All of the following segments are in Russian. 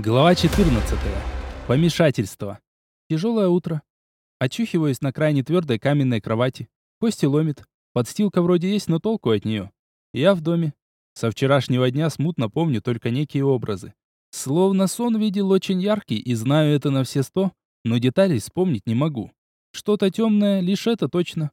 Глава 14. Помешательство. Тяжелое утро. Очухиваюсь на крайне твердой каменной кровати. Кости ломит. Подстилка вроде есть, но толку от нее. Я в доме. Со вчерашнего дня смутно помню только некие образы. Словно сон видел очень яркий и знаю это на все сто, но деталей вспомнить не могу. Что-то темное, лишь это точно.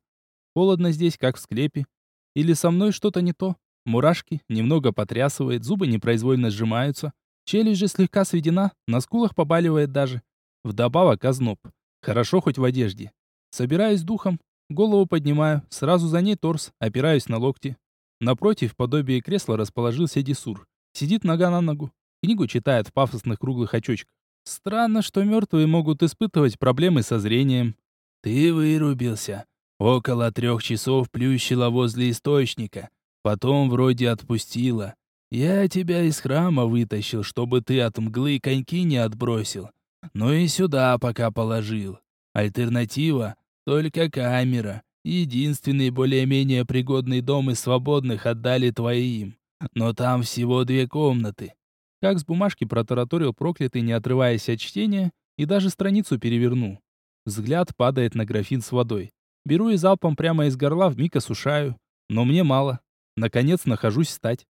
Холодно здесь, как в склепе. Или со мной что-то не то. Мурашки, немного потрясывает, зубы непроизвольно сжимаются. Челюсть же слегка сведена, на скулах побаливает даже. Вдобавок озноб. Хорошо хоть в одежде. Собираюсь духом, голову поднимаю, сразу за ней торс, опираюсь на локти. Напротив, подобие кресла расположился Десур. Сидит нога на ногу. Книгу читает в пафосных круглых очочках. Странно, что мертвые могут испытывать проблемы со зрением. «Ты вырубился. Около трех часов плющило возле источника. Потом вроде отпустила. Я тебя из храма вытащил, чтобы ты от мглы коньки не отбросил. Ну и сюда пока положил. Альтернатива — только камера. Единственный более-менее пригодный дом из свободных отдали твоим. Но там всего две комнаты. Как с бумажки протараторил проклятый, не отрываясь от чтения, и даже страницу переверну. Взгляд падает на графин с водой. Беру и залпом прямо из горла вмиг осушаю. Но мне мало. Наконец нахожусь встать.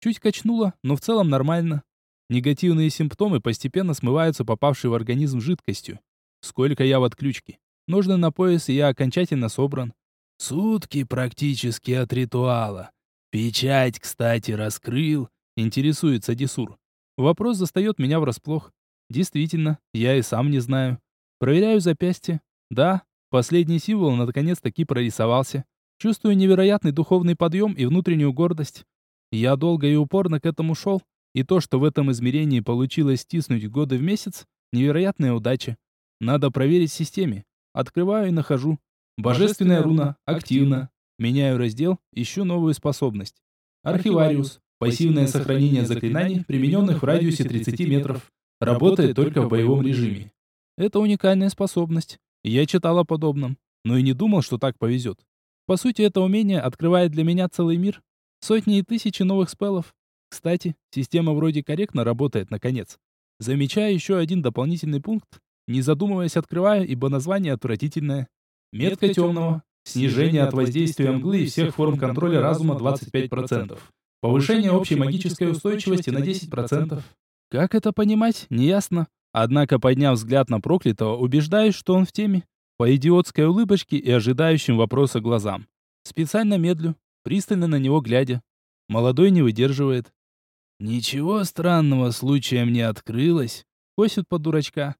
Чуть качнуло, но в целом нормально. Негативные симптомы постепенно смываются попавшей в организм жидкостью. Сколько я в отключке. Нужно на пояс, и я окончательно собран. Сутки практически от ритуала. Печать, кстати, раскрыл. Интересуется Десур. Вопрос застает меня врасплох. Действительно, я и сам не знаю. Проверяю запястье. Да, последний символ наконец-таки прорисовался. Чувствую невероятный духовный подъем и внутреннюю гордость. Я долго и упорно к этому шел, и то, что в этом измерении получилось стиснуть годы в месяц, невероятная удача. Надо проверить в системе. Открываю и нахожу. Божественная руна. Активно. Меняю раздел, ищу новую способность. Архивариус. Пассивное сохранение заклинаний, примененных в радиусе 30 метров. Работает только в боевом режиме. Это уникальная способность. Я читал о подобном, но и не думал, что так повезет. По сути, это умение открывает для меня целый мир, Сотни и тысячи новых спеллов. Кстати, система вроде корректно работает наконец. Замечаю еще один дополнительный пункт. Не задумываясь, открываю, ибо название отвратительное. Метка темного. Снижение от воздействия мглы и всех форм контроля разума 25%. Повышение общей магической устойчивости на 10%. Как это понимать, неясно. Однако, подняв взгляд на проклятого, убеждаюсь, что он в теме. По идиотской улыбочке и ожидающим вопроса глазам. Специально медлю, пристально на него глядя. Молодой не выдерживает. «Ничего странного случаем не открылось?» Косит под дурачка.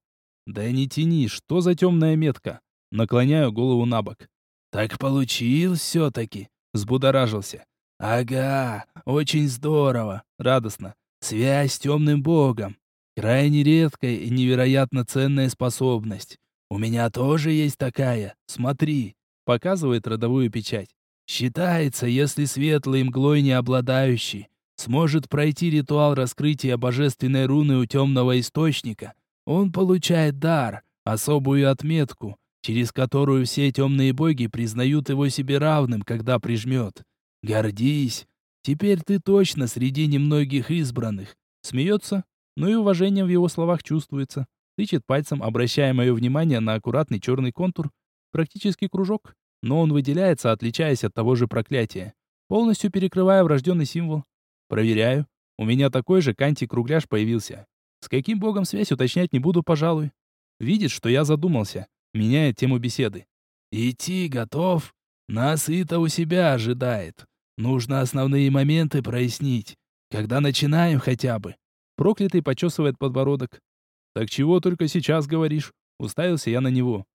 «Да не тяни, что за темная метка?» Наклоняю голову на бок. «Так получилось все-таки», — взбудоражился. «Ага, очень здорово, радостно. Связь с темным богом. Крайне редкая и невероятно ценная способность. У меня тоже есть такая, смотри», — показывает родовую печать. Считается, если светлый мглой не обладающий сможет пройти ритуал раскрытия божественной руны у темного источника, он получает дар, особую отметку, через которую все темные боги признают его себе равным, когда прижмет. Гордись, теперь ты точно среди немногих избранных. Смеется, но и уважение в его словах чувствуется. Тычет пальцем, обращая мое внимание на аккуратный черный контур, практически кружок, но он выделяется, отличаясь от того же проклятия, полностью перекрывая врожденный символ. Проверяю. У меня такой же канти-кругляш появился. С каким богом связь уточнять не буду, пожалуй. Видит, что я задумался. Меняет тему беседы. «Идти готов? Нас это у себя ожидает. Нужно основные моменты прояснить. Когда начинаем хотя бы?» Проклятый почесывает подбородок. «Так чего только сейчас говоришь?» Уставился я на него.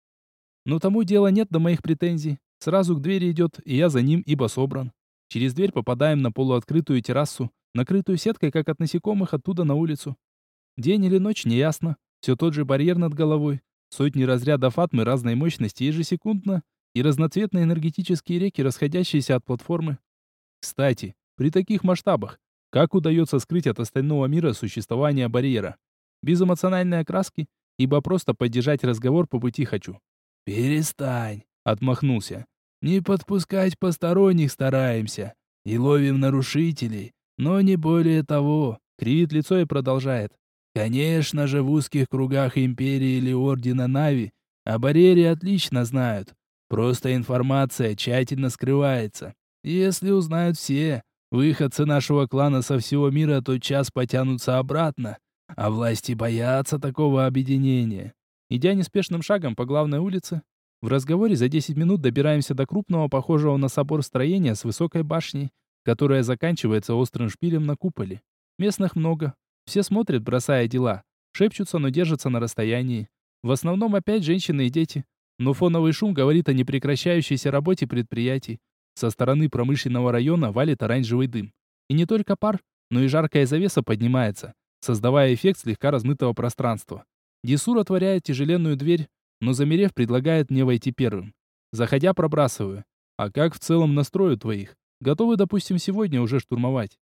Но тому дела нет до моих претензий. Сразу к двери идет, и я за ним, ибо собран. Через дверь попадаем на полуоткрытую террасу, накрытую сеткой, как от насекомых, оттуда на улицу. День или ночь, неясно. Все тот же барьер над головой. Сотни разрядов атмы разной мощности ежесекундно и разноцветные энергетические реки, расходящиеся от платформы. Кстати, при таких масштабах, как удается скрыть от остального мира существование барьера? Без эмоциональной окраски, ибо просто поддержать разговор по пути хочу. «Перестань», — отмахнулся. «Не подпускать посторонних стараемся. И ловим нарушителей, но не более того». Кривит лицо и продолжает. Конечно же, в узких кругах Империи или Ордена Нави о барьере отлично знают. Просто информация тщательно скрывается. Если узнают все, выходцы нашего клана со всего мира тотчас потянутся обратно, а власти боятся такого объединения. Идя неспешным шагом по главной улице, в разговоре за 10 минут добираемся до крупного, похожего на собор строения с высокой башней, которая заканчивается острым шпилем на куполе. Местных много. Все смотрят, бросая дела. Шепчутся, но держатся на расстоянии. В основном опять женщины и дети. Но фоновый шум говорит о непрекращающейся работе предприятий. Со стороны промышленного района валит оранжевый дым. И не только пар, но и жаркая завеса поднимается, создавая эффект слегка размытого пространства. Дисур отворяет тяжеленную дверь, но замерев, предлагает мне войти первым. Заходя, пробрасываю. А как в целом настрою твоих? Готовы, допустим, сегодня уже штурмовать.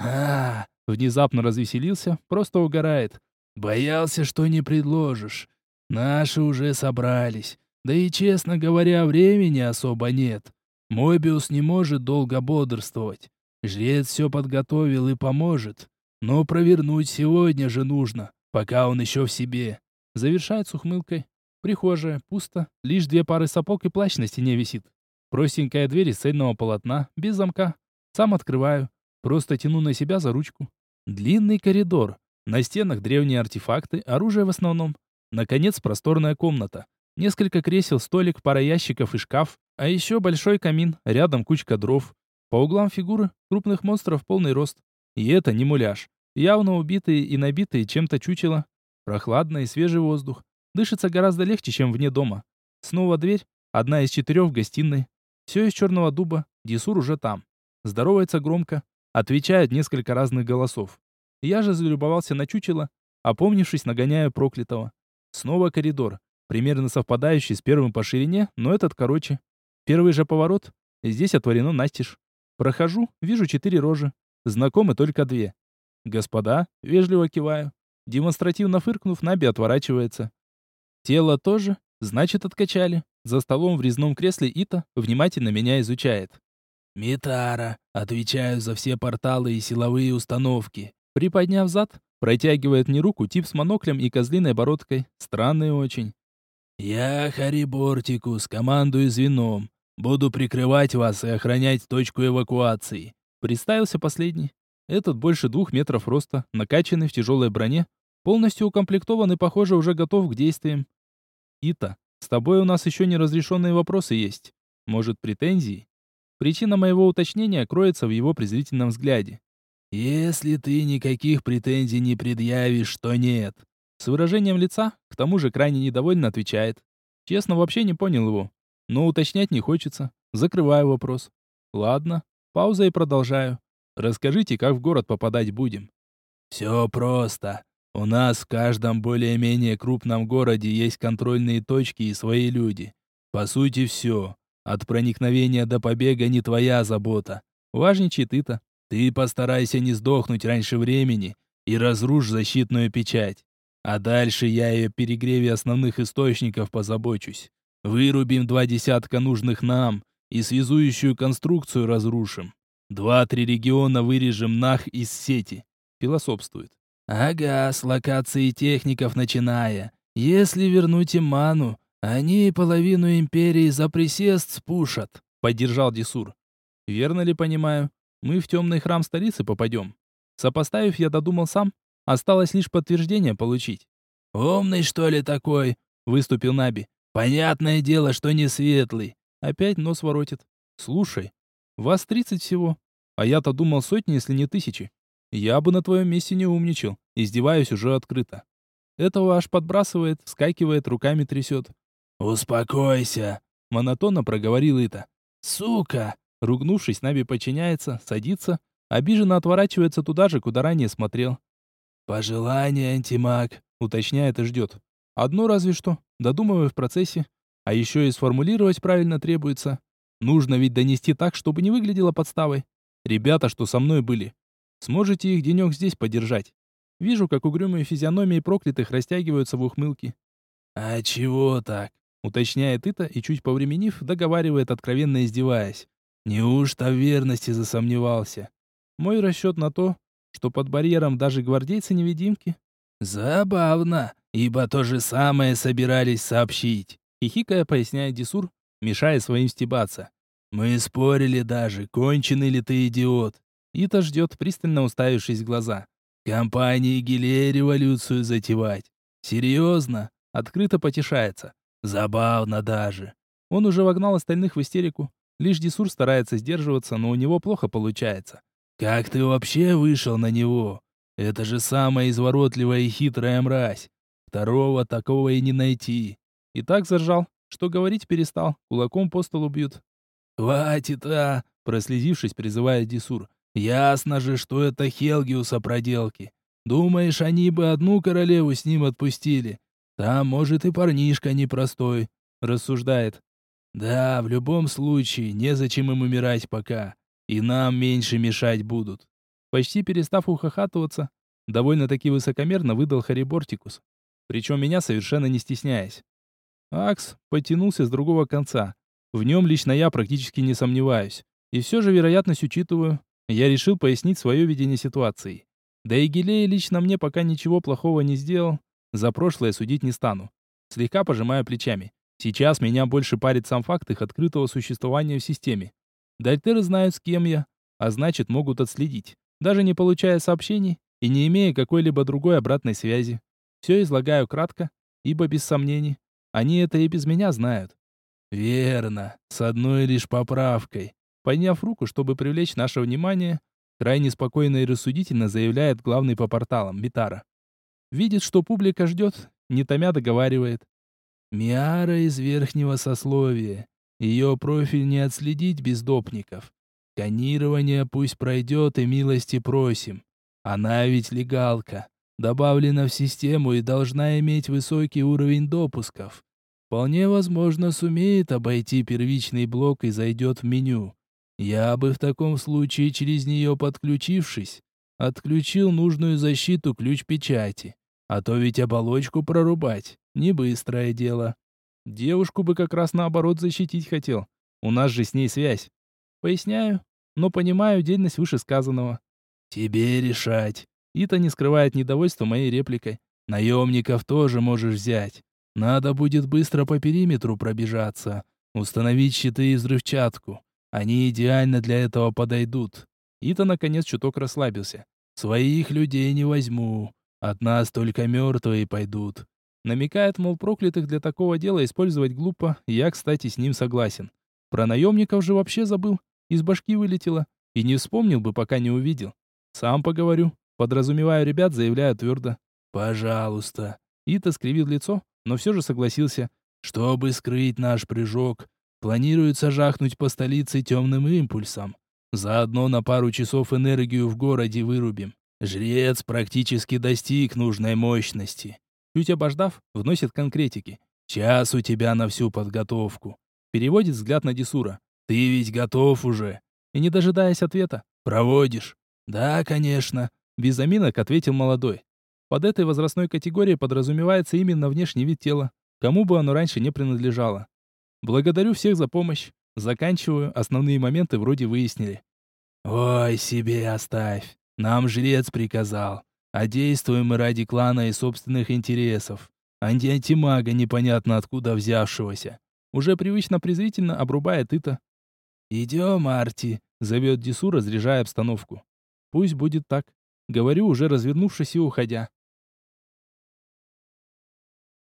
А, внезапно развеселился, просто угорает. Боялся, что не предложишь. Наши уже собрались. Да и, честно говоря, времени особо нет. Мобиус не может долго бодрствовать. Жрец все подготовил и поможет. Но провернуть сегодня же нужно, пока он еще в себе. Завершает с ухмылкой. Прихожая, пусто, лишь две пары сапог и плащ на стене висит. Простенькая дверь из цельного полотна, без замка. Сам открываю. Просто тяну на себя за ручку. Длинный коридор. На стенах древние артефакты, оружие в основном. Наконец, просторная комната. Несколько кресел, столик, пара ящиков и шкаф. А еще большой камин, рядом кучка дров. По углам фигуры крупных монстров полный рост. И это не муляж. Явно убитые и набитые чем-то чучело. Прохладно и свежий воздух. Дышится гораздо легче, чем вне дома. Снова дверь, одна из четырех в гостиной. Все из черного дуба, Дисур уже там. Здоровается громко, отвечает несколько разных голосов. Я же залюбовался на чучело, опомнившись, нагоняя проклятого. Снова коридор, примерно совпадающий с первым по ширине, но этот короче. Первый же поворот, здесь отворено настежь. Прохожу, вижу четыре рожи. Знакомы только две. Господа, вежливо киваю. Демонстративно фыркнув, Наби отворачивается. Тело тоже, значит, откачали. За столом в резном кресле Ита внимательно меня изучает. «Митара, отвечаю за все порталы и силовые установки». Приподняв зад, протягивает мне руку тип с моноклем и козлиной бородкой. Странный очень. «Я Харибортикус, командую звеном. Буду прикрывать вас и охранять точку эвакуации». Представился последний. Этот больше двух метров роста, накачанный в тяжелой броне, полностью укомплектован и, похоже, уже готов к действиям. Ита, с тобой у нас еще неразрешенные вопросы есть. Может, претензии? Причина моего уточнения кроется в его презрительном взгляде. «Если ты никаких претензий не предъявишь, то нет». С выражением лица, к тому же крайне недовольно отвечает. Честно, вообще не понял его. Но уточнять не хочется. Закрываю вопрос. Ладно, пауза и продолжаю. Расскажите, как в город попадать будем? Все просто. У нас в каждом более-менее крупном городе есть контрольные точки и свои люди. По сути, все. От проникновения до побега не твоя забота. Важничает ты-то. Ты постарайся не сдохнуть раньше времени и разрушь защитную печать. А дальше я о перегреве основных источников позабочусь. Вырубим два десятка нужных нам и связующую конструкцию разрушим. Два-три региона вырежем нах из сети. Философствует. Ага, с локации техников начиная. Если вернуть им ману, они половину империи за присест спушат. Поддержал Дисур. Верно ли понимаю? Мы в темный храм столицы попадем. Сопоставив, я додумал сам. Осталось лишь подтверждение получить. «Умный, что ли, такой?» — выступил Наби. «Понятное дело, что не светлый». Опять нос воротит. «Слушай, вас тридцать всего, а я-то думал сотни, если не тысячи. Я бы на твоем месте не умничал, издеваюсь уже открыто. Этого аж подбрасывает, вскакивает, руками трясет. «Успокойся», — монотонно проговорил это. «Сука!» Ругнувшись, Наби подчиняется, садится, обиженно отворачивается туда же, куда ранее смотрел. «Пожелание, антимаг», — уточняет и ждет. «Одно разве что, додумываю в процессе. А еще и сформулировать правильно требуется. Нужно ведь донести так, чтобы не выглядело подставой. Ребята, что со мной были. Сможете их денек здесь подержать? Вижу, как угрюмые физиономии проклятых растягиваются в ухмылке. «А чего так?» — уточняет это и, чуть повременив, договаривает, откровенно издеваясь. «Неужто в верности засомневался?» Мой расчет на то, что под барьером даже гвардейцы-невидимки. Забавно, ибо то же самое собирались сообщить. Хихикая, поясняет Дисур, мешая своим стебаться. Мы спорили даже, конченый ли ты идиот. Ита ждет, пристально уставившись в глаза. Компании Гилея революцию затевать. Серьезно? Открыто потешается. Забавно даже. Он уже вогнал остальных в истерику. Лишь Дисур старается сдерживаться, но у него плохо получается. «Как ты вообще вышел на него? Это же самая изворотливая и хитрая мразь. Второго такого и не найти». И так заржал, что говорить перестал, кулаком по столу бьют. «Хватит, а!» — прослезившись, призывает Дисур. «Ясно же, что это Хелгиуса проделки. Думаешь, они бы одну королеву с ним отпустили? Там, может, и парнишка непростой», — рассуждает. «Да, в любом случае, незачем им умирать пока. И нам меньше мешать будут». Почти перестав ухахатываться, довольно-таки высокомерно выдал Харибортикус. Причем меня совершенно не стесняясь. Акс потянулся с другого конца, в нем лично я практически не сомневаюсь. И все же вероятность учитываю. Я решил пояснить свое видение ситуации. Да и Гилей лично мне пока ничего плохого не сделал. За прошлое судить не стану. Слегка пожимаю плечами. Сейчас меня больше парит сам факт их открытого существования в системе. Дальтеры знают, с кем я, а значит, могут отследить, даже не получая сообщений и не имея какой-либо другой обратной связи. Все излагаю кратко, ибо без сомнений. Они это и без меня знают. Верно, с одной лишь поправкой. Подняв руку, чтобы привлечь наше внимание, крайне спокойно и рассудительно заявляет главный по порталам, Митара. Видит, что публика ждет, не томя договаривает. Миара из верхнего сословия. Ее профиль не отследить без допников. Сканирование пусть пройдет и милости просим. Она ведь легалка. Добавлена в систему и должна иметь высокий уровень допусков. Вполне возможно, сумеет обойти первичный блок и зайдет в меню. Я бы в таком случае через нее подключившись, отключил нужную защиту ключ-печати. А то ведь оболочку прорубать — не быстрое дело. Девушку бы как раз наоборот защитить хотел. У нас же с ней связь. Поясняю, но понимаю дельность вышесказанного. Тебе решать. Ита не скрывает недовольства моей репликой. Наемников тоже можешь взять. Надо будет быстро по периметру пробежаться, установить щиты и взрывчатку. Они идеально для этого подойдут. Ита наконец чуток расслабился. Своих людей не возьму. От нас только мертвые пойдут. Намекает, мол, проклятых для такого дела использовать глупо, я, кстати, с ним согласен. Про наемников же вообще забыл, из башки вылетело, и не вспомнил бы, пока не увидел. Сам поговорю, подразумеваю ребят, заявляю твердо. «Пожалуйста». Ита скривил лицо, но все же согласился. Чтобы скрыть наш прыжок, планируется жахнуть по столице темным импульсом. Заодно на пару часов энергию в городе вырубим. Жрец практически достиг нужной мощности. Чуть обождав, вносит конкретики. Час у тебя на всю подготовку. Переводит взгляд на Десура. Ты ведь готов уже. И не дожидаясь ответа. Проводишь. Да, конечно. Без заминок ответил молодой. Под этой возрастной категорией подразумевается именно внешний вид тела, кому бы оно раньше не принадлежало. Благодарю всех за помощь. Заканчиваю, основные моменты вроде выяснили. Ой, себе оставь. Нам жрец приказал. А действуем мы ради клана и собственных интересов. А не антимага непонятно откуда взявшегося. Уже привычно презрительно обрубает Ита. «Идем, Арти», — зовет Дису, разряжая обстановку. «Пусть будет так», — говорю, уже развернувшись и уходя.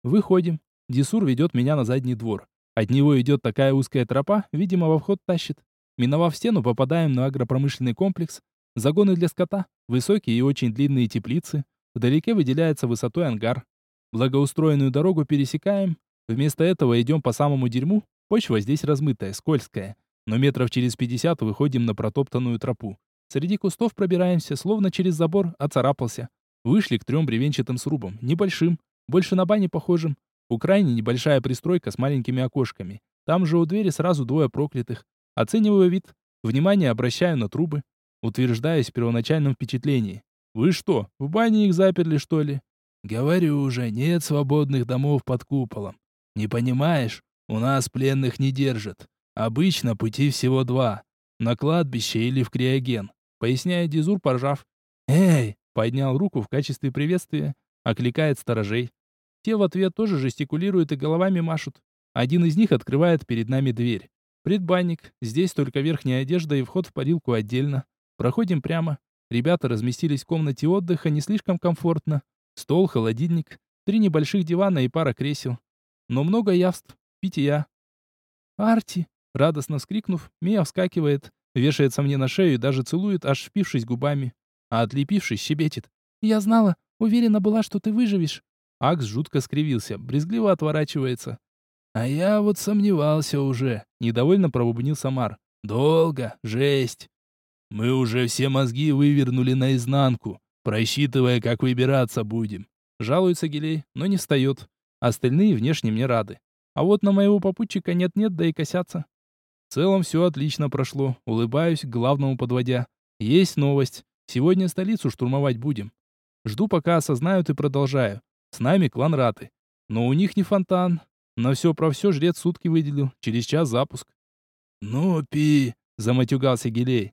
Выходим. Десур ведет меня на задний двор. От него идет такая узкая тропа, видимо, во вход тащит. Миновав стену, попадаем на агропромышленный комплекс. Загоны для скота, высокие и очень длинные теплицы. Вдалеке выделяется высотой ангар. Благоустроенную дорогу пересекаем. Вместо этого идем по самому дерьму. Почва здесь размытая, скользкая. Но метров через 50 выходим на протоптанную тропу. Среди кустов пробираемся, словно через забор, оцарапался. Вышли к трем бревенчатым срубам, небольшим, больше на бане похожим. У крайне небольшая пристройка с маленькими окошками. Там же у двери сразу двое проклятых. Оцениваю вид. Внимание обращаю на трубы. Утверждаюсь в первоначальном впечатлении. Вы что, в бане их заперли, что ли? Говорю уже, нет свободных домов под куполом. Не понимаешь? У нас пленных не держат. Обычно пути всего два. На кладбище или в криоген. Поясняет Дизур, поржав. Эй! Поднял руку в качестве приветствия окликает сторожей. Те в ответ тоже жестикулируют и головами машут. Один из них открывает перед нами дверь. Предбанник, здесь только верхняя одежда и вход в парилку отдельно. Проходим прямо. Ребята разместились в комнате отдыха не слишком комфортно. Стол, холодильник, три небольших дивана и пара кресел. Но много явств, питья. «Арти!» Радостно вскрикнув, Мия вскакивает, вешается мне на шею и даже целует, аж впившись губами. А отлепившись, щебечет. «Я знала, уверена была, что ты выживешь». Акс жутко скривился, брезгливо отворачивается. «А я вот сомневался уже», — недовольно пробубнил Самар. «Долго, жесть. Мы уже все мозги вывернули наизнанку, просчитывая, как выбираться будем». Жалуется Гелей, но не встает. Остальные внешне мне рады. А вот на моего попутчика нет-нет, да и косятся. В целом все отлично прошло. Улыбаюсь, главному подводя. Есть новость. Сегодня столицу штурмовать будем. Жду, пока осознают и продолжаю. С нами клан Раты. Но у них не фонтан. На все про все жрец сутки выделил. Через час запуск. «Ну, пи!» — заматюгался Гелей.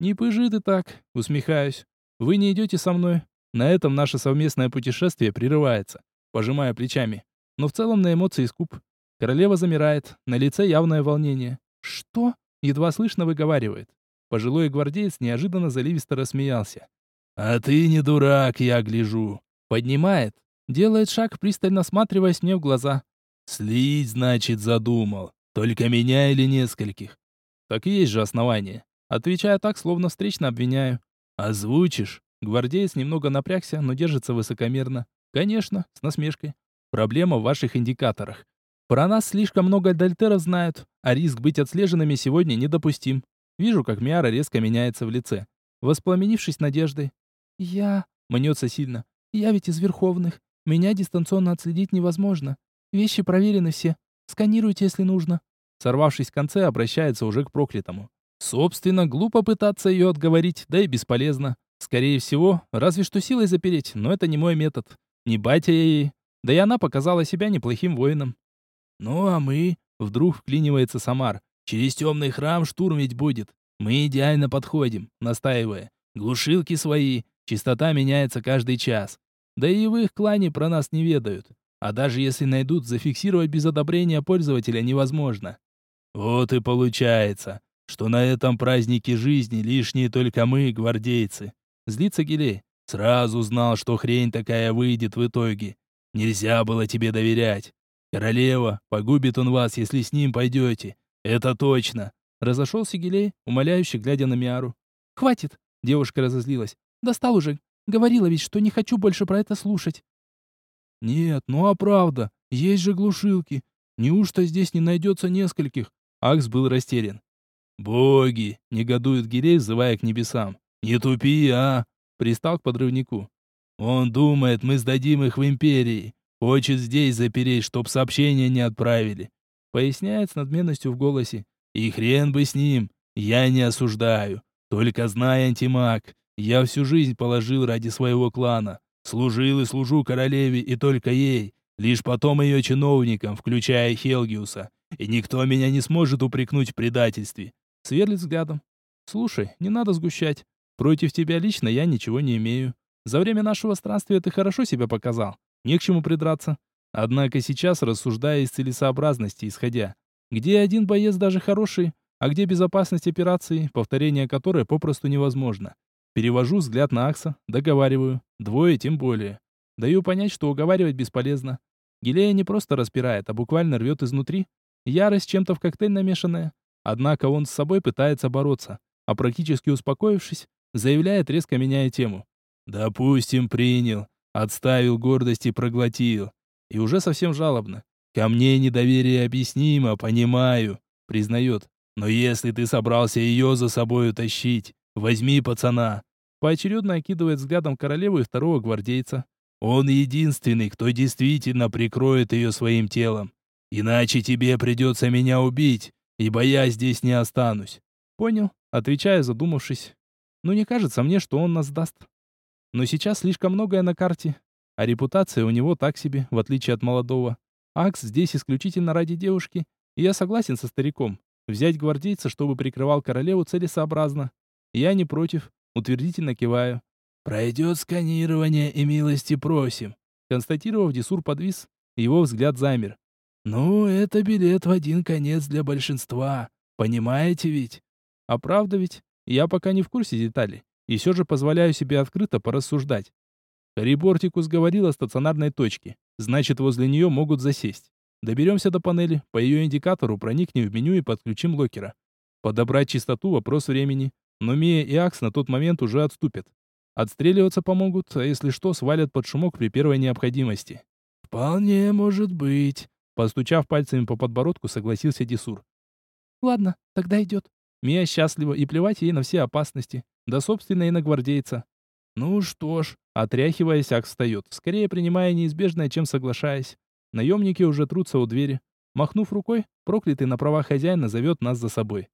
«Не пыжи ты так!» — усмехаюсь. «Вы не идете со мной. На этом наше совместное путешествие прерывается». Пожимая плечами. Но в целом на эмоции скуп. Королева замирает. На лице явное волнение. «Что?» — едва слышно выговаривает. Пожилой гвардеец неожиданно заливисто рассмеялся. «А ты не дурак, я гляжу». Поднимает. Делает шаг, пристально осматриваясь мне в глаза. «Слить, значит, задумал. Только меня или нескольких?» «Так и есть же основание». Отвечаю так, словно встречно обвиняю. «Озвучишь?» Гвардеец немного напрягся, но держится высокомерно. «Конечно, с насмешкой. Проблема в ваших индикаторах. Про нас слишком много дальтеров знают, а риск быть отслеженными сегодня недопустим. Вижу, как Миара резко меняется в лице, воспламенившись надеждой. «Я...» — мнется сильно. «Я ведь из Верховных. Меня дистанционно отследить невозможно. Вещи проверены все. Сканируйте, если нужно». Сорвавшись в конце, обращается уже к проклятому. Собственно, глупо пытаться ее отговорить, да и бесполезно. Скорее всего, разве что силой запереть, но это не мой метод. Не батя я ей. Да и она показала себя неплохим воином. «Ну а мы...» — вдруг вклинивается Самар. «Через темный храм штурм ведь будет. Мы идеально подходим», — настаивая. «Глушилки свои. Частота меняется каждый час. Да и в их клане про нас не ведают. А даже если найдут, зафиксировать без одобрения пользователя невозможно. Вот и получается, что на этом празднике жизни лишние только мы, гвардейцы. Злится Гилей. Сразу знал, что хрень такая выйдет в итоге. Нельзя было тебе доверять. «Королева, погубит он вас, если с ним пойдете. Это точно!» Разошелся Гилей, умоляюще глядя на Миару. «Хватит!» — девушка разозлилась. «Достал уже. Говорила ведь, что не хочу больше про это слушать». «Нет, ну а правда, есть же глушилки. Неужто здесь не найдется нескольких?» Акс был растерян. «Боги!» — негодует Гилей, взывая к небесам. «Не тупи, а!» — пристал к подрывнику. «Он думает, мы сдадим их в Империи. Хочет здесь запереть, чтоб сообщения не отправили. Поясняет с надменностью в голосе. И хрен бы с ним. Я не осуждаю. Только знай, антимаг, я всю жизнь положил ради своего клана. Служил и служу королеве и только ей. Лишь потом ее чиновникам, включая Хелгиуса. И никто меня не сможет упрекнуть в предательстве. Сверлит взглядом. Слушай, не надо сгущать. Против тебя лично я ничего не имею. За время нашего странствия ты хорошо себя показал. Не к чему придраться. Однако сейчас, рассуждая из целесообразности исходя, где один боец даже хороший, а где безопасность операции, повторение которой попросту невозможно. Перевожу взгляд на Акса, договариваю. Двое тем более. Даю понять, что уговаривать бесполезно. Гилея не просто распирает, а буквально рвет изнутри. Ярость чем-то в коктейль намешанная. Однако он с собой пытается бороться, а практически успокоившись, заявляет, резко меняя тему. «Допустим, принял. Отставил гордость и проглотил. И уже совсем жалобно. Ко мне недоверие объяснимо, понимаю. Признает. Но если ты собрался ее за собой утащить, возьми пацана. Поочередно окидывает взглядом королеву и второго гвардейца. Он единственный, кто действительно прикроет ее своим телом. Иначе тебе придется меня убить, ибо я здесь не останусь. Понял, отвечаю, задумавшись. Ну не кажется мне, что он нас даст. Но сейчас слишком многое на карте, а репутация у него так себе, в отличие от молодого. Акс здесь исключительно ради девушки, и я согласен со стариком. Взять гвардейца, чтобы прикрывал королеву, целесообразно. Я не против, утвердительно киваю. «Пройдет сканирование и милости просим», Констатировав, Десур подвис, его взгляд замер. «Ну, это билет в один конец для большинства. Понимаете ведь?» «А правда ведь? Я пока не в курсе деталей, и все же позволяю себе открыто порассуждать. Корибортикус говорил о стационарной точке, значит, возле нее могут засесть. Доберемся до панели, по ее индикатору проникнем в меню и подключим локера. Подобрать частоту – вопрос времени, но Мия и Акс на тот момент уже отступят. Отстреливаться помогут, а если что, свалят под шумок при первой необходимости. «Вполне может быть», — постучав пальцами по подбородку, согласился Десур. «Ладно, тогда идет». Мия счастлива, и плевать ей на все опасности. Да, собственно, и на гвардейца. «Ну что ж», — отряхиваясь, Акс встает, скорее принимая неизбежное, чем соглашаясь. Наемники уже трутся у двери. Махнув рукой, проклятый на права хозяина зовет нас за собой.